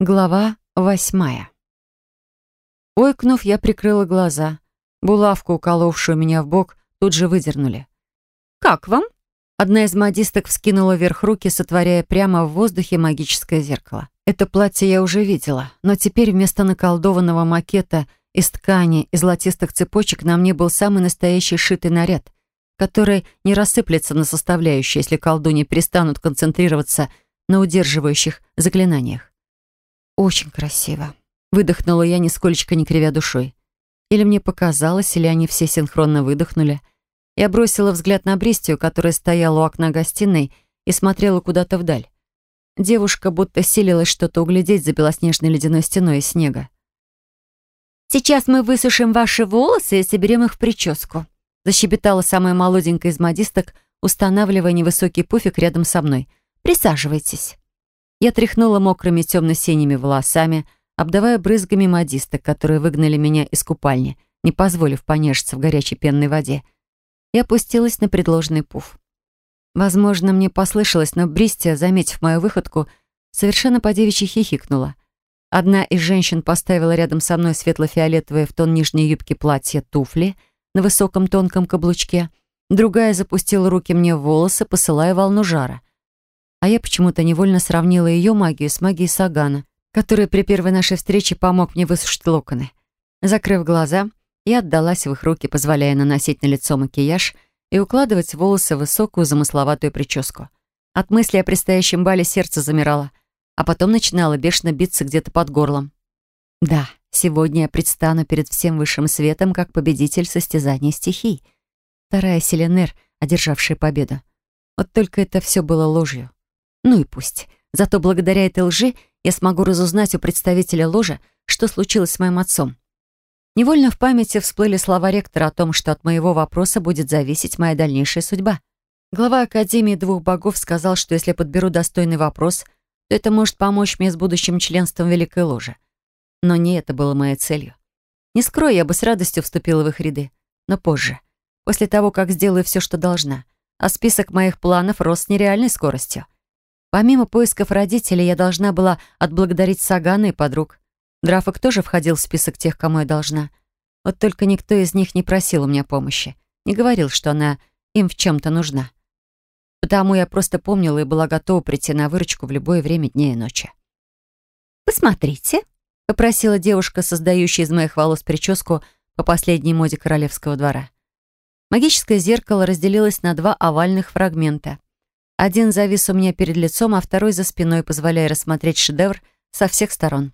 Глава восьмая. Ойкнув, я прикрыла глаза. Булавку, уколовшую меня в бок, тут же выдернули. «Как вам?» Одна из модисток вскинула вверх руки, сотворяя прямо в воздухе магическое зеркало. Это платье я уже видела, но теперь вместо наколдованного макета из ткани и золотистых цепочек на мне был самый настоящий шитый наряд, который не рассыплется на составляющие, если колдуни перестанут концентрироваться на удерживающих заклинаниях. «Очень красиво», — выдохнула я, нисколько не кривя душой. Или мне показалось, или они все синхронно выдохнули. Я бросила взгляд на Бристию, которая стояла у окна гостиной и смотрела куда-то вдаль. Девушка будто силилась что-то углядеть за белоснежной ледяной стеной из снега. «Сейчас мы высушим ваши волосы и соберем их в прическу», защебетала самая молоденькая из модисток, устанавливая невысокий пуфик рядом со мной. «Присаживайтесь». Я тряхнула мокрыми темно-синими волосами, обдавая брызгами модисток, которые выгнали меня из купальни, не позволив понежиться в горячей пенной воде. Я опустилась на предложенный пуф. Возможно, мне послышалось, но Бристия, заметив мою выходку, совершенно по-девичьи хихикнула. Одна из женщин поставила рядом со мной светло-фиолетовое в тон нижней юбки платье туфли на высоком тонком каблучке, другая запустила руки мне в волосы, посылая волну жара а я почему-то невольно сравнила ее магию с магией Сагана, который при первой нашей встрече помог мне высушить локоны. Закрыв глаза, я отдалась в их руки, позволяя наносить на лицо макияж и укладывать волосы в высокую замысловатую прическу. От мысли о предстоящем бале сердце замирало, а потом начинало бешено биться где-то под горлом. Да, сегодня я предстану перед всем высшим светом как победитель состязания стихий. Вторая Селенер, одержавшая победу. Вот только это все было ложью. Ну и пусть. Зато благодаря этой лжи я смогу разузнать у представителя ложа, что случилось с моим отцом. Невольно в памяти всплыли слова ректора о том, что от моего вопроса будет зависеть моя дальнейшая судьба. Глава Академии двух богов сказал, что если подберу достойный вопрос, то это может помочь мне с будущим членством Великой Ложи. Но не это было моей целью. Не скрою, я бы с радостью вступила в их ряды, но позже, после того, как сделаю все, что должна. А список моих планов рос с нереальной скоростью. Помимо поисков родителей, я должна была отблагодарить Сагана и подруг. Драфок тоже входил в список тех, кому я должна. Вот только никто из них не просил у меня помощи, не говорил, что она им в чем-то нужна. Потому я просто помнила и была готова прийти на выручку в любое время дня и ночи. «Посмотрите», — попросила девушка, создающая из моих волос прическу по последней моде королевского двора. Магическое зеркало разделилось на два овальных фрагмента. Один завис у меня перед лицом, а второй за спиной, позволяя рассмотреть шедевр со всех сторон.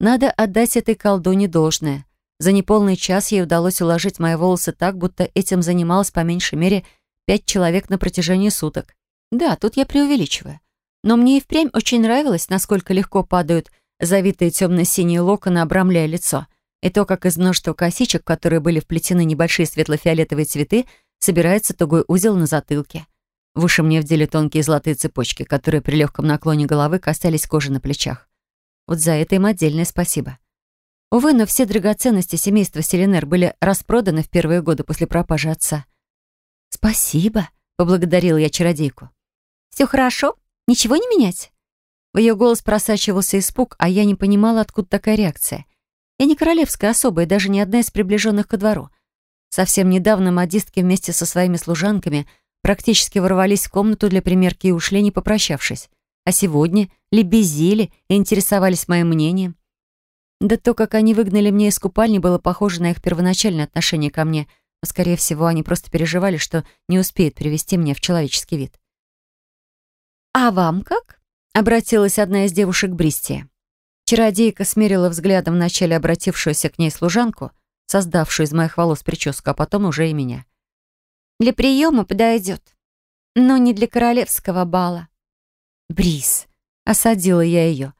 Надо отдать этой колдуне должное. За неполный час ей удалось уложить мои волосы так, будто этим занималось по меньшей мере пять человек на протяжении суток. Да, тут я преувеличиваю. Но мне и впрямь очень нравилось, насколько легко падают завитые темно-синие локоны, обрамляя лицо. И то, как из множества косичек, в которые были вплетены небольшие светло-фиолетовые цветы, собирается тугой узел на затылке. В уши мне вдели тонкие золотые цепочки, которые при легком наклоне головы касались кожи на плечах. Вот за это им отдельное спасибо. Увы, но все драгоценности семейства Селенер были распроданы в первые годы после пропажи отца. «Спасибо», — поблагодарила я чародейку. «Все хорошо? Ничего не менять?» В ее голос просачивался испуг, а я не понимала, откуда такая реакция. Я не королевская особа и даже не одна из приближенных ко двору. Совсем недавно модистки вместе со своими служанками практически ворвались в комнату для примерки и ушли, не попрощавшись. А сегодня лебезили и интересовались моим мнением. Да то, как они выгнали меня из купальни, было похоже на их первоначальное отношение ко мне, но, скорее всего, они просто переживали, что не успеют привести меня в человеческий вид. «А вам как?» — обратилась одна из девушек Бристия. Чародейка смерила взглядом вначале обратившуюся к ней служанку, создавшую из моих волос прическу, а потом уже и меня. Для приема подойдет, но не для королевского бала. Брис, осадила я ее.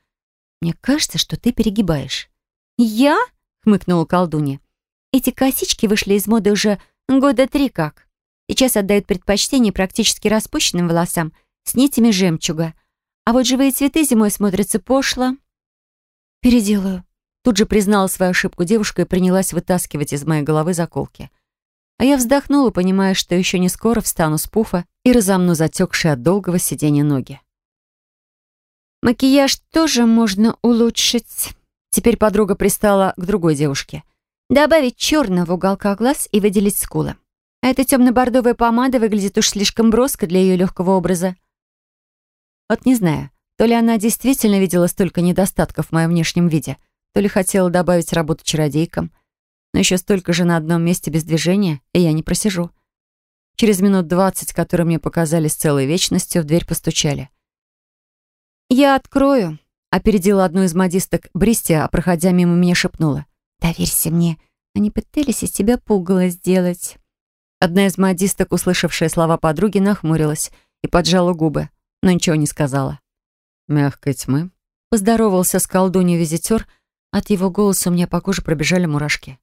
Мне кажется, что ты перегибаешь. Я? хмыкнула колдунья. Эти косички вышли из моды уже года три как. Сейчас отдают предпочтение практически распущенным волосам с нитями жемчуга. А вот живые цветы зимой смотрятся пошло. Переделаю. Тут же признала свою ошибку девушка и принялась вытаскивать из моей головы заколки. А я вздохнула, понимая, что еще не скоро встану с пуфа и разомну затекшие от долгого сидения ноги. Макияж тоже можно улучшить. Теперь подруга пристала к другой девушке. Добавить черного в уголках глаз и выделить скулы. А эта темно-бордовая помада выглядит уж слишком броско для ее легкого образа. Вот не знаю, то ли она действительно видела столько недостатков в моем внешнем виде, то ли хотела добавить работу чародейкам. Но еще столько же на одном месте без движения, и я не просижу. Через минут двадцать, которые мне показались целой вечностью, в дверь постучали. «Я открою», — опередила одну из модисток Бристия, а проходя мимо меня шепнула. «Доверься мне, они пытались из тебя пугало сделать». Одна из модисток, услышавшая слова подруги, нахмурилась и поджала губы, но ничего не сказала. «Мягкой тьмы», — поздоровался с колдунью визитер, от его голоса у меня по коже пробежали мурашки.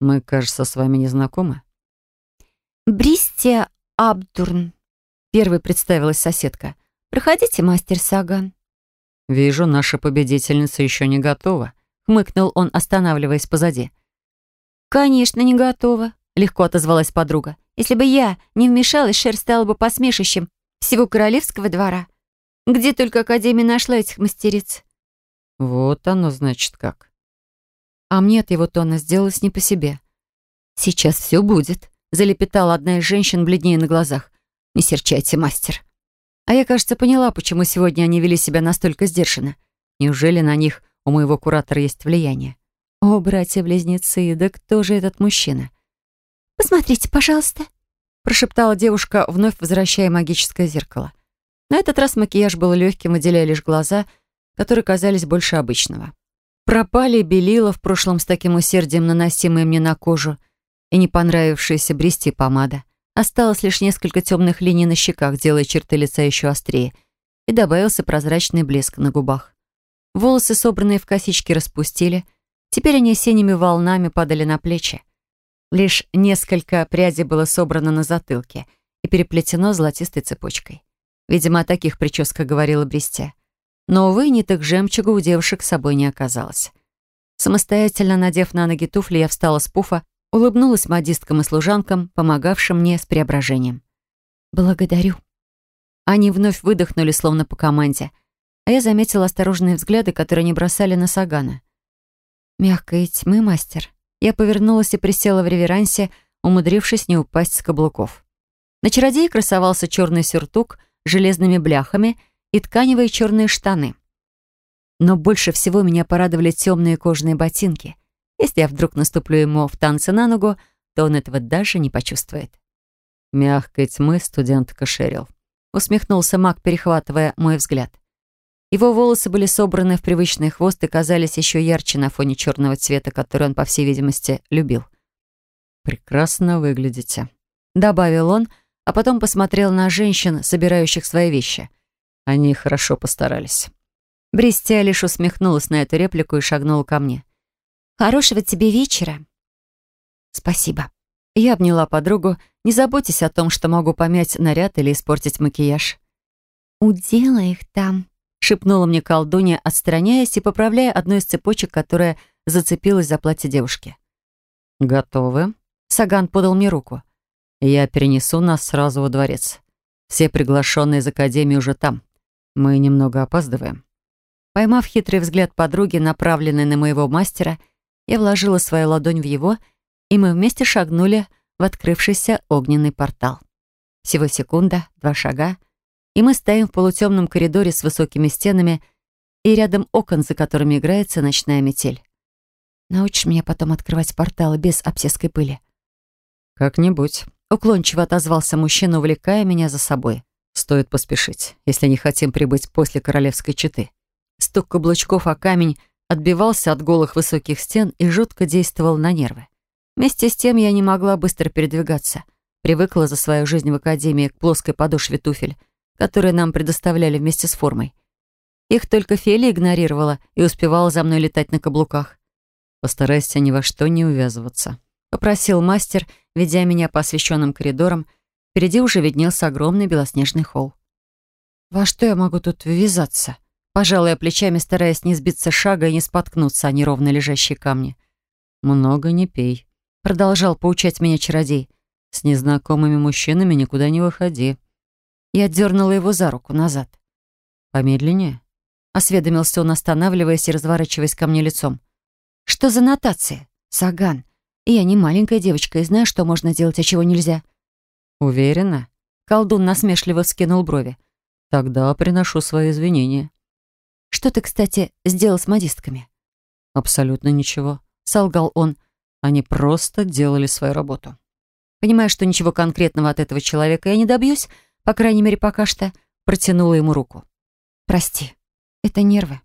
«Мы, кажется, с вами не знакомы». «Бристия Абдурн», — первой представилась соседка. «Проходите, мастер Саган». «Вижу, наша победительница еще не готова», — хмыкнул он, останавливаясь позади. «Конечно, не готова», — легко отозвалась подруга. «Если бы я не вмешалась, шерсть стала бы посмешищем всего королевского двора. Где только Академия нашла этих мастериц?» «Вот оно, значит, как». А мне от его тона сделалось не по себе. «Сейчас все будет», — залепетала одна из женщин бледнее на глазах. «Не серчайте, мастер». А я, кажется, поняла, почему сегодня они вели себя настолько сдержанно. Неужели на них у моего куратора есть влияние? О, братья-близнецы, да кто же этот мужчина? «Посмотрите, пожалуйста», — прошептала девушка, вновь возвращая магическое зеркало. На этот раз макияж был легким, выделяя лишь глаза, которые казались больше обычного. Пропали белила в прошлом с таким усердием, наносимые мне на кожу, и не понравившаяся брести помада. Осталось лишь несколько темных линий на щеках, делая черты лица еще острее, и добавился прозрачный блеск на губах. Волосы, собранные в косички, распустили. Теперь они синими волнами падали на плечи. Лишь несколько прядей было собрано на затылке и переплетено золотистой цепочкой. Видимо, о таких прическах говорила Брестя. Но, увы, ниток жемчуга у девушек с собой не оказалось. Самостоятельно надев на ноги туфли, я встала с пуфа Улыбнулась модисткам и служанкам, помогавшим мне с преображением. «Благодарю». Они вновь выдохнули, словно по команде, а я заметила осторожные взгляды, которые они бросали на Сагана. «Мягкой тьмы, мастер». Я повернулась и присела в реверансе, умудрившись не упасть с каблуков. На чародее красовался черный сюртук с железными бляхами и тканевые черные штаны. Но больше всего меня порадовали темные кожаные ботинки — если я вдруг наступлю ему в танце на ногу, то он этого даже не почувствует. «Мягкой тьмы студентка Шерил», — усмехнулся маг, перехватывая мой взгляд. Его волосы были собраны в привычный хвост и казались еще ярче на фоне черного цвета, который он, по всей видимости, любил. «Прекрасно выглядите», — добавил он, а потом посмотрел на женщин, собирающих свои вещи. Они хорошо постарались. Бристия лишь усмехнулась на эту реплику и шагнула ко мне. Хорошего тебе вечера. Спасибо. Я обняла подругу. Не заботьтесь о том, что могу помять наряд или испортить макияж. «Удела их там», — шепнула мне колдунья, отстраняясь и поправляя одну из цепочек, которая зацепилась за платье девушки. «Готовы?» Саган подал мне руку. «Я перенесу нас сразу во дворец. Все приглашенные из Академии уже там. Мы немного опаздываем». Поймав хитрый взгляд подруги, направленный на моего мастера, я вложила свою ладонь в его, и мы вместе шагнули в открывшийся огненный портал. Всего секунда, два шага, и мы стоим в полутемном коридоре с высокими стенами и рядом окон, за которыми играется ночная метель. Научишь меня потом открывать порталы без обсеской пыли? Как-нибудь. Уклончиво отозвался мужчина, увлекая меня за собой. Стоит поспешить, если не хотим прибыть после королевской четы. Стук каблучков о камень отбивался от голых высоких стен и жутко действовал на нервы. Вместе с тем я не могла быстро передвигаться. Привыкла за свою жизнь в академии к плоской подошве туфель, которые нам предоставляли вместе с формой. Их только Фели игнорировала и успевала за мной летать на каблуках. «Постарайся ни во что не увязываться», — попросил мастер, ведя меня по освещенным коридорам. Впереди уже виднелся огромный белоснежный холл. «Во что я могу тут ввязаться?» Пожалуй, плечами, стараясь не сбиться шага и не споткнуться о неровно лежащие камни. «Много не пей», — продолжал поучать меня чародей. «С незнакомыми мужчинами никуда не выходи». Я дернула его за руку назад. «Помедленнее». — осведомился он, останавливаясь и разворачиваясь ко мне лицом. «Что за нотации? Саган. Я не маленькая девочка и знаю, что можно делать, а чего нельзя». «Уверена?» Колдун насмешливо вскинул брови. «Тогда приношу свои извинения». «Что ты, кстати, сделал с модистками?» «Абсолютно ничего», — солгал он. «Они просто делали свою работу». Понимая, что ничего конкретного от этого человека я не добьюсь, по крайней мере, пока что, протянула ему руку. «Прости, это нервы».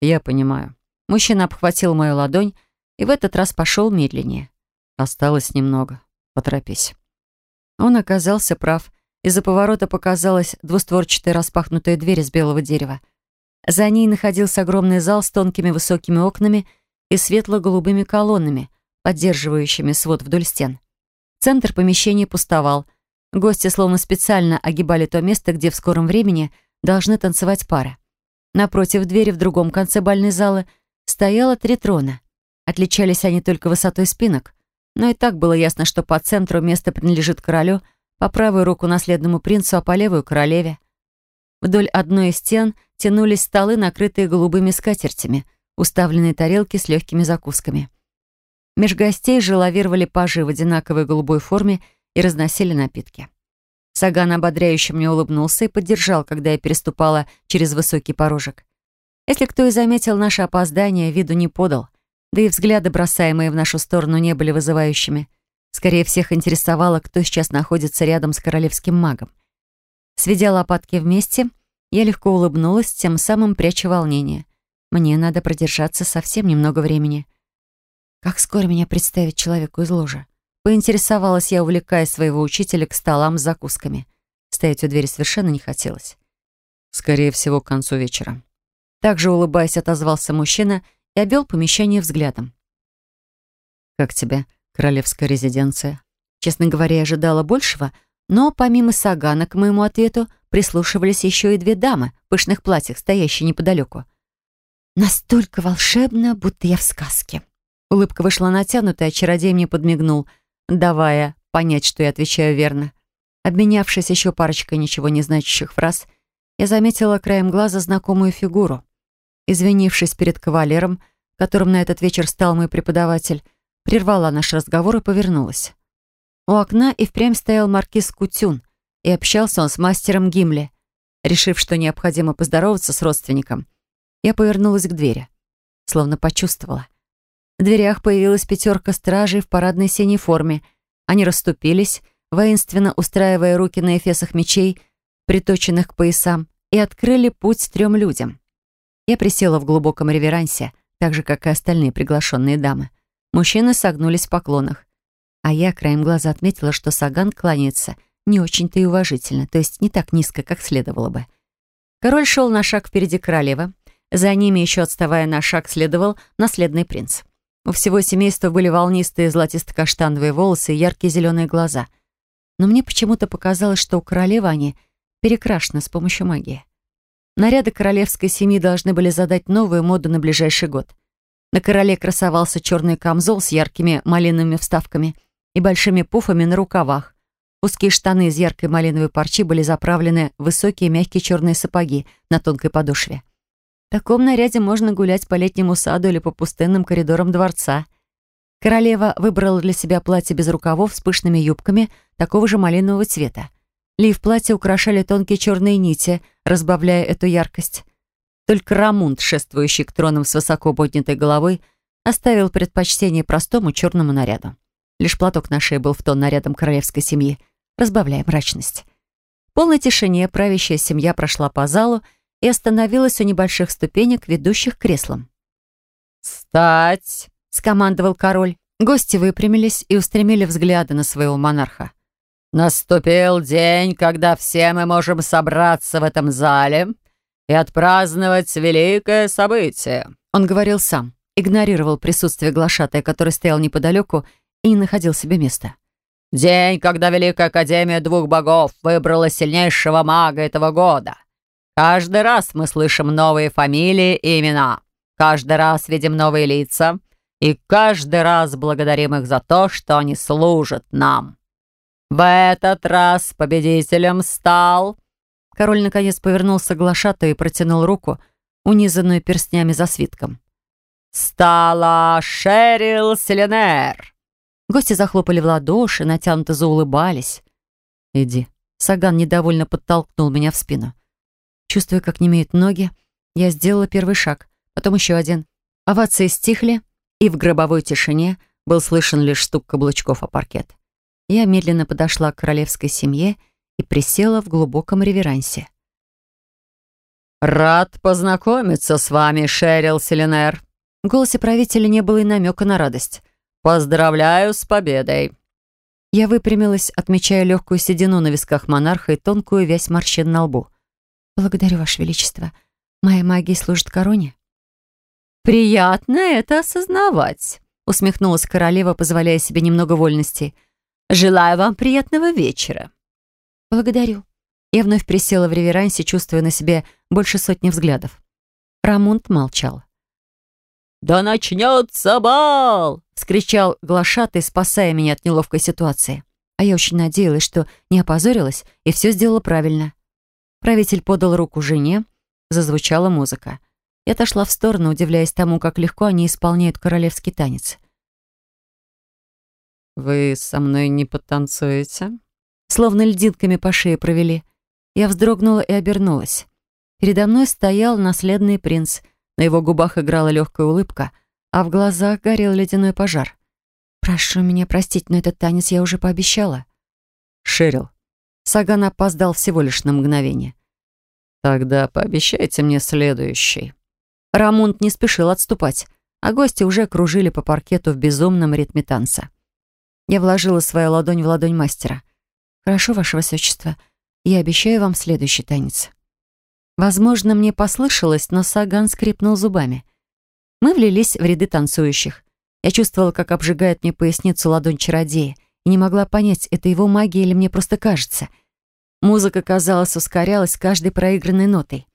«Я понимаю». Мужчина обхватил мою ладонь и в этот раз пошел медленнее. «Осталось немного. Поторопись». Он оказался прав. Из-за поворота показалась двустворчатая распахнутая дверь из белого дерева. За ней находился огромный зал с тонкими высокими окнами и светло-голубыми колоннами, поддерживающими свод вдоль стен. Центр помещения пустовал. Гости словно специально огибали то место, где в скором времени должны танцевать пары. Напротив двери в другом конце бальной залы стояло три трона. Отличались они только высотой спинок, но и так было ясно, что по центру место принадлежит королю, по правую руку наследному принцу, а по левую — королеве. Вдоль одной из стен тянулись столы, накрытые голубыми скатертями, уставленные тарелки с легкими закусками. Меж гостей же лавировали пажи в одинаковой голубой форме и разносили напитки. Саган ободряюще мне улыбнулся и поддержал, когда я переступала через высокий порожек. Если кто и заметил наше опоздание, виду не подал, да и взгляды, бросаемые в нашу сторону, не были вызывающими. Скорее всех интересовало, кто сейчас находится рядом с королевским магом. Сведя лопатки вместе, я легко улыбнулась, тем самым пряча волнение. Мне надо продержаться совсем немного времени. Как скоро меня представить человеку из ложа? Поинтересовалась я, увлекая своего учителя к столам с закусками. Стоять у двери совершенно не хотелось. Скорее всего, к концу вечера. Также, улыбаясь, отозвался мужчина и обвел помещение взглядом. «Как тебе королевская резиденция?» Честно говоря, ожидала большего — но помимо Сагана к моему ответу прислушивались еще и две дамы в пышных платьях, стоящие неподалеку. Настолько волшебно, будто я в сказке. Улыбка вышла натянутая, а чародей мне подмигнул, давая понять, что я отвечаю верно. Обменявшись еще парочкой ничего не значащих фраз, я заметила краем глаза знакомую фигуру. Извинившись перед кавалером, которым на этот вечер стал мой преподаватель, прервала наш разговор и повернулась. У окна и впрямь стоял маркиз Кутюн, и общался он с мастером Гимли. Решив, что необходимо поздороваться с родственником, я повернулась к двери. Словно почувствовала. В дверях появилась пятерка стражей в парадной синей форме. Они расступились, воинственно устраивая руки на эфесах мечей, приточенных к поясам, и открыли путь трем людям. Я присела в глубоком реверансе, так же, как и остальные приглашенные дамы. Мужчины согнулись в поклонах. А я краем глаза отметила, что Саган кланяется не очень-то и уважительно, то есть не так низко, как следовало бы. Король шел на шаг впереди королевы. За ними, еще отставая на шаг, следовал наследный принц. У всего семейства были волнистые золотисто-каштановые волосы и яркие зеленые глаза. Но мне почему-то показалось, что у королевы они перекрашены с помощью магии. Наряды королевской семьи должны были задать новую моду на ближайший год. На короле красовался черный камзол с яркими малиновыми вставками — и большими пуфами на рукавах. Узкие штаны из яркой малиновой парчи были заправлены в высокие мягкие черные сапоги на тонкой подошве. В таком наряде можно гулять по летнему саду или по пустынным коридорам дворца. Королева выбрала для себя платье без рукавов с пышными юбками такого же малинового цвета. Лиф платья украшали тонкие черные нити, разбавляя эту яркость. Только Рамунд, шествующий к тронам с высоко поднятой головой, оставил предпочтение простому черному наряду. Лишь платок на шее был в тон нарядом королевской семьи, разбавляя мрачность. В полной тишине правящая семья прошла по залу и остановилась у небольших ступенек, ведущих к креслам. «Встать!» — скомандовал король. Гости выпрямились и устремили взгляды на своего монарха. «Наступил день, когда все мы можем собраться в этом зале и отпраздновать великое событие», — он говорил сам, игнорировал присутствие глашатая, который стоял неподалеку и не находил себе места. «День, когда Великая Академия Двух Богов выбрала сильнейшего мага этого года. Каждый раз мы слышим новые фамилии и имена. Каждый раз видим новые лица. И каждый раз благодарим их за то, что они служат нам. В этот раз победителем стал...» Король наконец повернулся к глашату и протянул руку, унизанную перстнями за свитком. «Стала Шерил Селенер!» Гости захлопали в ладоши, натянуто заулыбались. «Иди». Саган недовольно подтолкнул меня в спину. Чувствуя, как немеют ноги, я сделала первый шаг, потом еще один. Овации стихли, и в гробовой тишине был слышен лишь стук каблучков о паркет. Я медленно подошла к королевской семье и присела в глубоком реверансе. «Рад познакомиться с вами, Шерил Селенер». В голосе правителя не было и намека на радость. «Поздравляю с победой!» Я выпрямилась, отмечая легкую седину на висках монарха и тонкую вязь морщин на лбу. «Благодарю, Ваше Величество. Моя магия служит короне». «Приятно это осознавать», — усмехнулась королева, позволяя себе немного вольности. «Желаю вам приятного вечера». «Благодарю». Я вновь присела в реверансе, чувствуя на себе больше сотни взглядов. Рамунд молчал. «Да начнется бал!» — вскричал глашатый, спасая меня от неловкой ситуации. А я очень надеялась, что не опозорилась и все сделала правильно. Правитель подал руку жене, зазвучала музыка. Я отошла в сторону, удивляясь тому, как легко они исполняют королевский танец. «Вы со мной не потанцуете?» Словно льдинками по шее провели. Я вздрогнула и обернулась. Передо мной стоял наследный принц — на его губах играла легкая улыбка, а в глазах горел ледяной пожар. «Прошу меня простить, но этот танец я уже пообещала». «Шерил». Саган опоздал всего лишь на мгновение. «Тогда пообещайте мне следующий». Рамунд не спешил отступать, а гости уже кружили по паркету в безумном ритме танца. Я вложила свою ладонь в ладонь мастера. «Хорошо, Ваше Высочество, я обещаю вам следующий танец». Возможно, мне послышалось, но Саган скрипнул зубами. Мы влились в ряды танцующих. Я чувствовала, как обжигает мне поясницу ладонь чародея, и не могла понять, это его магия или мне просто кажется. Музыка, казалось, ускорялась каждой проигранной нотой.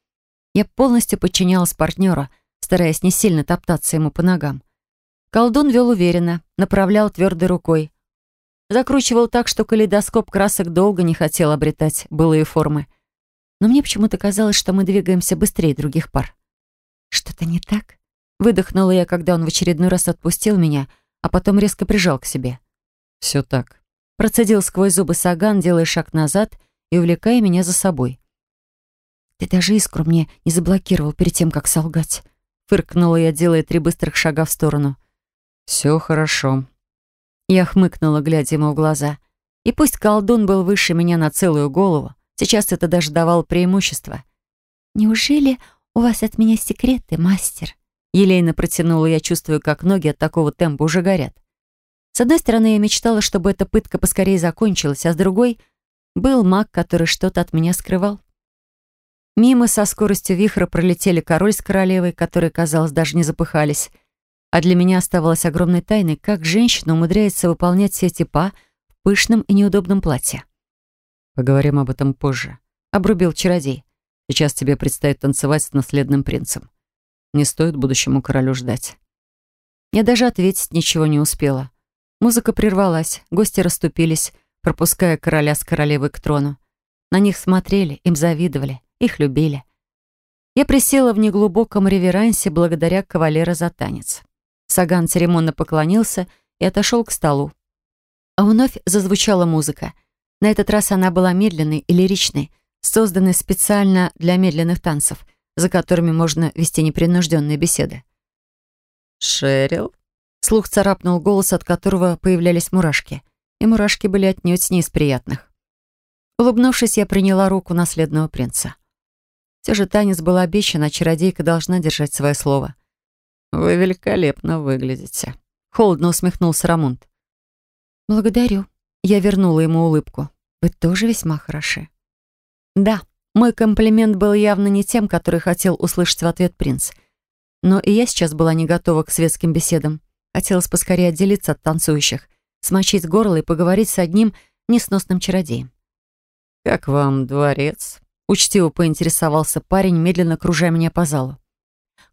Я полностью подчинялась партнеру, стараясь не сильно топтаться ему по ногам. Колдун вел уверенно, направлял твердой рукой. Закручивал так, что калейдоскоп красок долго не хотел обретать былые формы но мне почему-то казалось, что мы двигаемся быстрее других пар. «Что-то не так?» Выдохнула я, когда он в очередной раз отпустил меня, а потом резко прижал к себе. «Все так». Процедил сквозь зубы Саган, делая шаг назад и увлекая меня за собой. «Ты даже искру мне не заблокировал перед тем, как солгать», фыркнула я, делая три быстрых шага в сторону. «Все хорошо». Я хмыкнула, глядя ему в глаза. И пусть колдун был выше меня на целую голову, Сейчас это даже давало преимущество. «Неужели у вас от меня секреты, мастер?» Елейно протянула я, чувствую, как ноги от такого темпа уже горят. С одной стороны, я мечтала, чтобы эта пытка поскорее закончилась, а с другой — был маг, который что-то от меня скрывал. Мимо со скоростью вихра пролетели король с королевой, которые, казалось, даже не запыхались. А для меня оставалась огромной тайной, как женщина умудряется выполнять все эти па в пышном и неудобном платье. «Поговорим об этом позже», — обрубил чародей. «Сейчас тебе предстоит танцевать с наследным принцем. Не стоит будущему королю ждать». Я даже ответить ничего не успела. Музыка прервалась, гости расступились, пропуская короля с королевой к трону. На них смотрели, им завидовали, их любили. Я присела в неглубоком реверансе благодаря кавалера за танец. Саган церемонно поклонился и отошел к столу. А вновь зазвучала музыка. На этот раз она была медленной и лиричной, созданной специально для медленных танцев, за которыми можно вести непринужденные беседы. «Шерил?» Слух царапнул голос, от которого появлялись мурашки. И мурашки были отнюдь не из приятных. Улыбнувшись, я приняла руку наследного принца. Все же танец был обещан, а чародейка должна держать свое слово. «Вы великолепно выглядите», — холодно усмехнулся Рамунд. «Благодарю». Я вернула ему улыбку. Вы тоже весьма хороши. Да, мой комплимент был явно не тем, который хотел услышать в ответ принц. Но и я сейчас была не готова к светским беседам. Хотелось поскорее отделиться от танцующих, смочить горло и поговорить с одним несносным чародеем. «Как вам дворец?» Учтиво поинтересовался парень, медленно кружая меня по залу.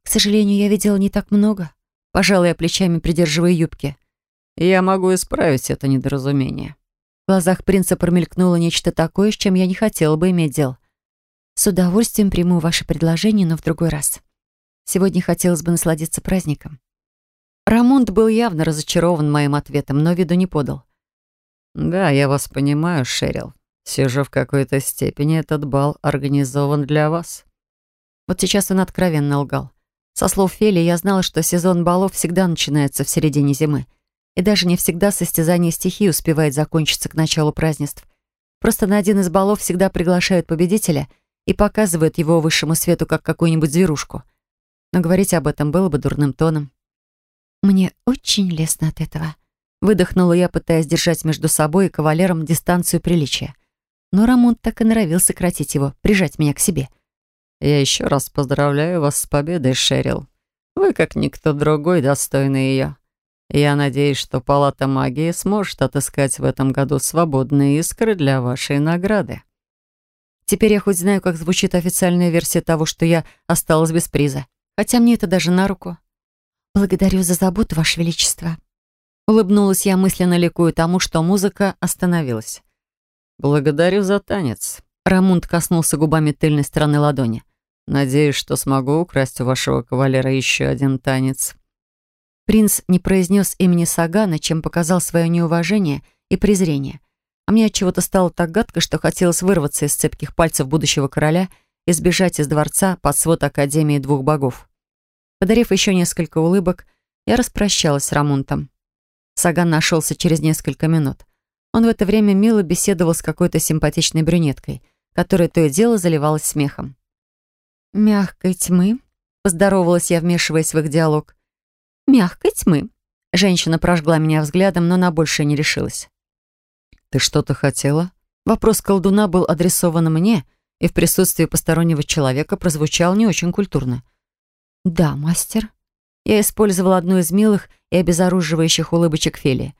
«К сожалению, я видела не так много», пожалуй, я плечами придерживая юбки. «Я могу исправить это недоразумение». В глазах принца промелькнуло нечто такое, с чем я не хотела бы иметь дел. «С удовольствием приму ваше предложение, но в другой раз». Сегодня хотелось бы насладиться праздником. Рамонт был явно разочарован моим ответом, но виду не подал. «Да, я вас понимаю, Шерил. Все же в какой-то степени этот бал организован для вас». Вот сейчас он откровенно лгал. Со слов Фели я знала, что сезон балов всегда начинается в середине зимы. И даже не всегда состязание стихий успевает закончиться к началу празднеств. Просто на один из балов всегда приглашают победителя и показывают его высшему свету как какую-нибудь зверушку. Но говорить об этом было бы дурным тоном. «Мне очень лестно от этого», — выдохнула я, пытаясь держать между собой и кавалером дистанцию приличия. Но Рамон так и норовил сократить его, прижать меня к себе. «Я еще раз поздравляю вас с победой, Шерил. Вы, как никто другой, достойны ее. Я надеюсь, что Палата магии сможет отыскать в этом году свободные искры для вашей награды. Теперь я хоть знаю, как звучит официальная версия того, что я осталась без приза. Хотя мне это даже на руку. Благодарю за заботу, Ваше Величество. Улыбнулась я, мысленно ликую тому, что музыка остановилась. «Благодарю за танец». Рамунд коснулся губами тыльной стороны ладони. «Надеюсь, что смогу украсть у вашего кавалера еще один танец». Принц не произнес имени Сагана, чем показал свое неуважение и презрение. А мне от чего-то стало так гадко, что хотелось вырваться из цепких пальцев будущего короля и сбежать из дворца под свод Академии двух богов. Подарив еще несколько улыбок, я распрощалась с Рамунтом. Саган нашелся через несколько минут. Он в это время мило беседовал с какой-то симпатичной брюнеткой, которая то и дело заливалась смехом. «Мягкой тьмы», — поздоровалась я, вмешиваясь в их диалог мягкой тьмы». Женщина прожгла меня взглядом, но на большее не решилась. «Ты что-то хотела?» Вопрос колдуна был адресован мне, и в присутствии постороннего человека прозвучал не очень культурно. «Да, мастер». Я использовала одну из милых и обезоруживающих улыбочек Фелии.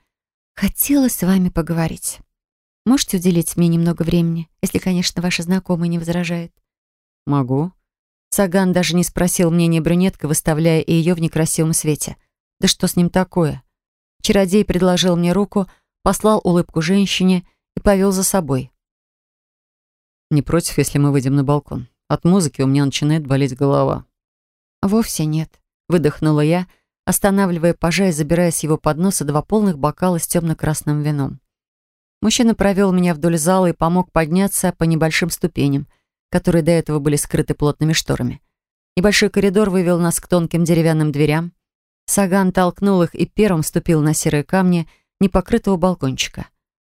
«Хотела с вами поговорить. Можете уделить мне немного времени, если, конечно, ваша знакомая не возражает?» «Могу», Саган даже не спросил мнения брюнетка, выставляя ее в некрасивом свете. Да что с ним такое? Чародей предложил мне руку, послал улыбку женщине и повел за собой. «Не против, если мы выйдем на балкон? От музыки у меня начинает болеть голова». «Вовсе нет», — выдохнула я, останавливая пажа и забирая с его подноса два полных бокала с темно-красным вином. Мужчина провел меня вдоль зала и помог подняться по небольшим ступеням — которые до этого были скрыты плотными шторами. Небольшой коридор вывел нас к тонким деревянным дверям. Саган толкнул их и первым ступил на серые камни непокрытого балкончика.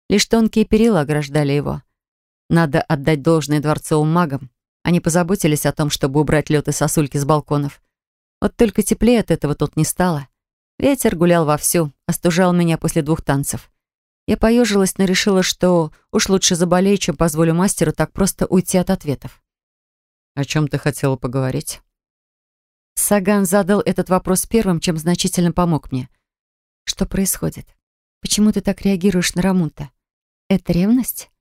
Лишь тонкие перила ограждали его. Надо отдать должное дворцовым магам. Они позаботились о том, чтобы убрать лед и сосульки с балконов. Вот только теплее от этого тут не стало. Ветер гулял вовсю, остужал меня после двух танцев. Я поежилась, но решила, что уж лучше заболею, чем позволю мастеру так просто уйти от ответов. «О чем ты хотела поговорить?» Саган задал этот вопрос первым, чем значительно помог мне. «Что происходит? Почему ты так реагируешь на Рамунта? Это ревность?»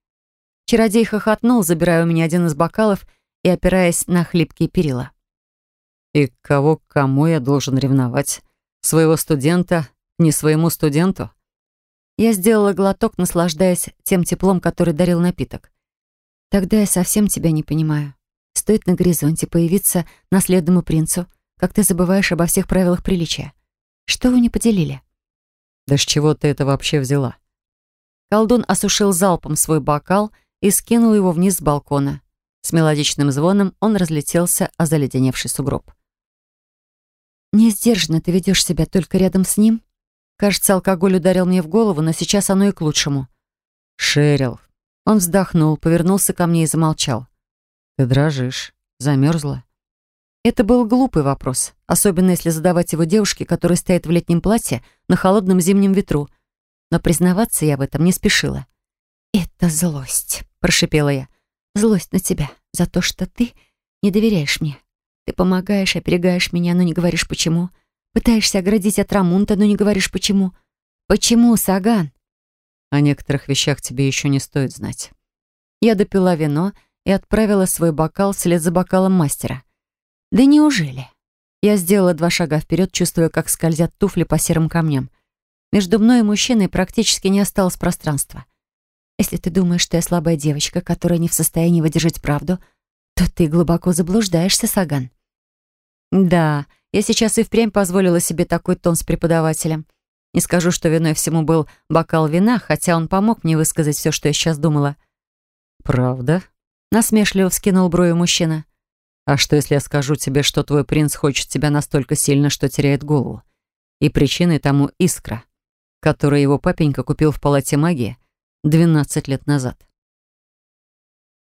Чародей хохотнул, забирая у меня один из бокалов и опираясь на хлипкие перила. «И кого к кому я должен ревновать? Своего студента, не своему студенту?» Я сделала глоток, наслаждаясь тем теплом, который дарил напиток. Тогда я совсем тебя не понимаю. Стоит на горизонте появиться наследному принцу, как ты забываешь обо всех правилах приличия. Что вы не поделили? Да с чего ты это вообще взяла? Колдун осушил залпом свой бокал и скинул его вниз с балкона. С мелодичным звоном он разлетелся о заледеневший сугроб. «Не сдержанно ты ведешь себя только рядом с ним?» Кажется, алкоголь ударил мне в голову, но сейчас оно и к лучшему. «Шерил». Он вздохнул, повернулся ко мне и замолчал. «Ты дрожишь. Замерзла?» Это был глупый вопрос, особенно если задавать его девушке, которая стоит в летнем платье на холодном зимнем ветру. Но признаваться я в этом не спешила. «Это злость», — прошипела я. «Злость на тебя за то, что ты не доверяешь мне. Ты помогаешь, оберегаешь меня, но не говоришь почему. Пытаешься оградить от Рамунта, но не говоришь почему. Почему, Саган? О некоторых вещах тебе еще не стоит знать. Я допила вино и отправила свой бокал вслед за бокалом мастера. Да неужели? Я сделала два шага вперед, чувствуя, как скользят туфли по серым камням. Между мной и мужчиной практически не осталось пространства. Если ты думаешь, что я слабая девочка, которая не в состоянии выдержать правду, то ты глубоко заблуждаешься, Саган. Да, я сейчас и впрямь позволила себе такой тон с преподавателем. Не скажу, что виной всему был бокал вина, хотя он помог мне высказать все, что я сейчас думала. «Правда?» — насмешливо вскинул брови мужчина. «А что, если я скажу тебе, что твой принц хочет тебя настолько сильно, что теряет голову? И причиной тому искра, которую его папенька купил в палате магии 12 лет назад?»